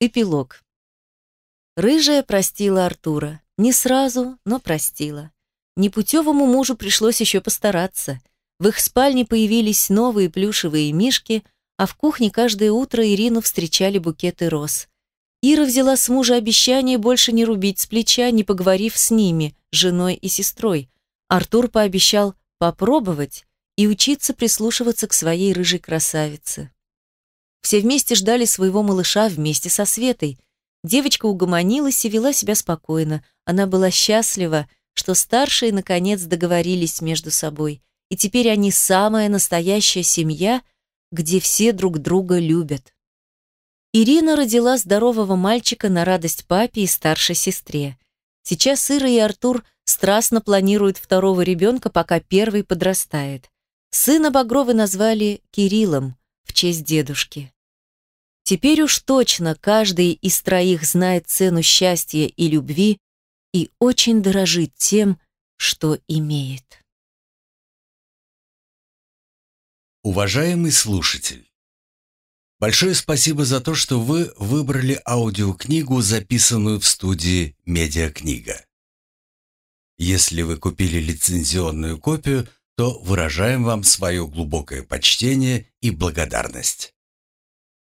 Эпилог. Рыжая простила Артура. Не сразу, но простила. Непутевому мужу пришлось еще постараться. В их спальне появились новые плюшевые мишки, а в кухне каждое утро Ирину встречали букеты роз. Ира взяла с мужа обещание больше не рубить с плеча, не поговорив с ними, женой и сестрой. Артур пообещал попробовать и учиться прислушиваться к своей рыжей красавице. Все вместе ждали своего малыша вместе со Светой. Девочка угомонилась и вела себя спокойно. Она была счастлива, что старшие наконец договорились между собой. И теперь они самая настоящая семья, где все друг друга любят. Ирина родила здорового мальчика на радость папе и старшей сестре. Сейчас Ира и Артур страстно планируют второго ребенка, пока первый подрастает. Сына Багровы назвали Кириллом в честь дедушки. Теперь уж точно каждый из троих знает цену счастья и любви и очень дорожит тем, что имеет. Уважаемый слушатель, большое спасибо за то, что вы выбрали аудиокнигу, записанную в студии «Медиакнига». Если вы купили лицензионную копию, то выражаем вам свое глубокое почтение и благодарность.